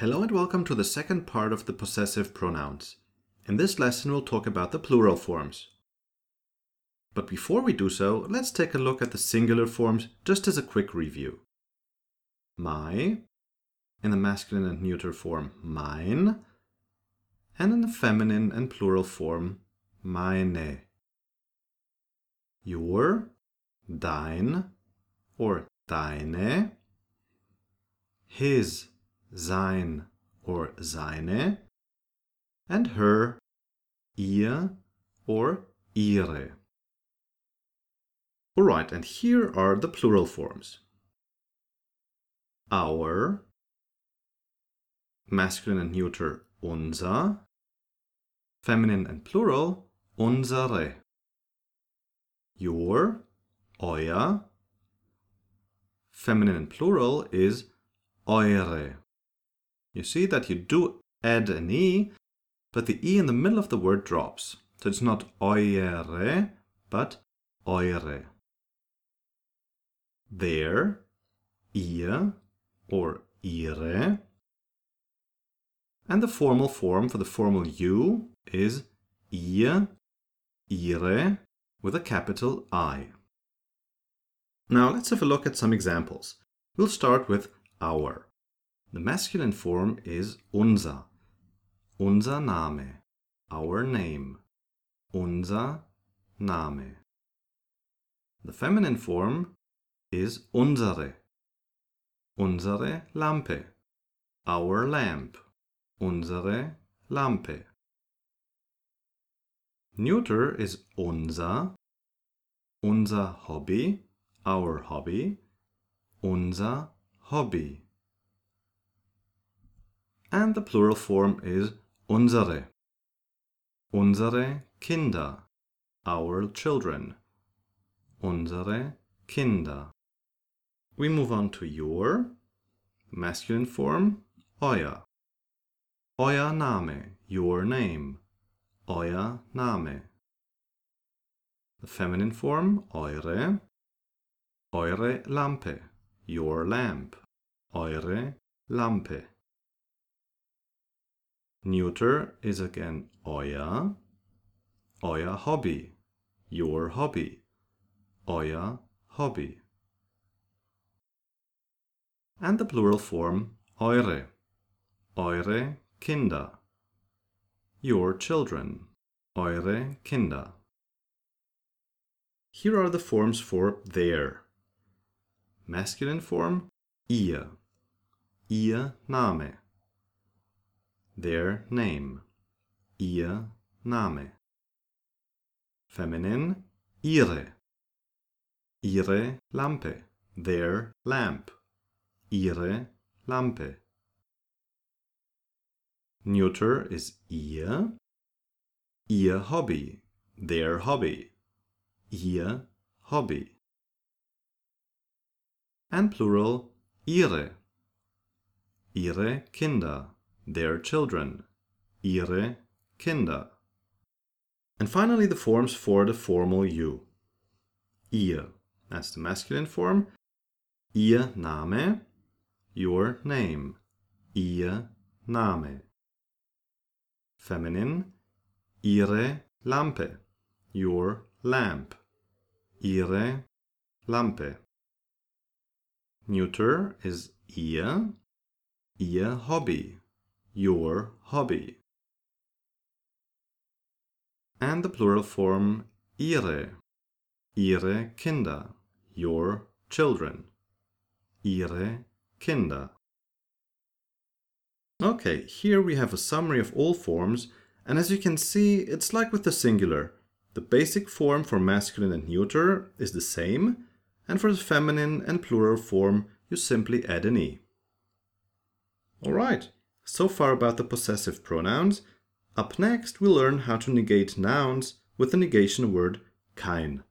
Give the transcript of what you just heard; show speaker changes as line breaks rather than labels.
Hello and welcome to the second part of the possessive pronouns. In this lesson, we'll talk about the plural forms. But before we do so, let's take a look at the singular forms just as a quick review. My, in the masculine and neuter form, mein, and in the feminine and plural form, meine. Your, dein, or deine. His, sein or seine, and her, ihr or ihre. Alright, and here are the plural forms. Our, masculine and neuter unser, feminine and plural unsere. Your, euer, feminine and plural is eure. You see that you do add an E, but the E in the middle of the word drops. So it's not euere, but eure. Their, ihr or ihre. And the formal form for the formal you is ihr, ihre, with a capital I. Now let's have a look at some examples. We'll start with our. The masculine form is unser. Unser Name. Our name. Unser Name. The feminine form is unsere. Unsere Lampe. Our lamp. Unsere Lampe. Neuter is unser. Unser Hobby. Our hobby. Unser Hobby and the plural form is unsere. Unsere Kinder, our children. Unsere Kinder. We move on to your, masculine form, euer. Euer Name, your name. Euer Name. The feminine form, eure. Eure Lampe, your lamp. Eure Lampe. Neuter is again euer, euer Hobby, your hobby, euer Hobby. And the plural form eure, eure Kinder, your children, eure Kinder. Here are the forms for their. Masculine form ihr, ihr Name their name, ihr Name. Feminine, ihre, ihre Lampe, their lamp, ihre Lampe. Neuter is ihr, ihr Hobby, their hobby, ihr Hobby. And plural, ihre, ihre Kinder, their children, ihre Kinder. And finally, the forms for the formal you. Ihr, that's the masculine form. Ihr Name, your name. Ihr Name. Feminine, ihre Lampe, your lamp. Ihre Lampe. Neuter is ihr, ihr Hobby, your hobby. And the plural form ihre, ihre Kinder, your children, ihre Kinder. Okay, here we have a summary of all forms, and as you can see, it's like with the singular. The basic form for masculine and neuter is the same, and for the feminine and plural form, you simply add an e. Alright, so far about the possessive pronouns. Up next, we'll learn how to negate nouns with the negation word kein.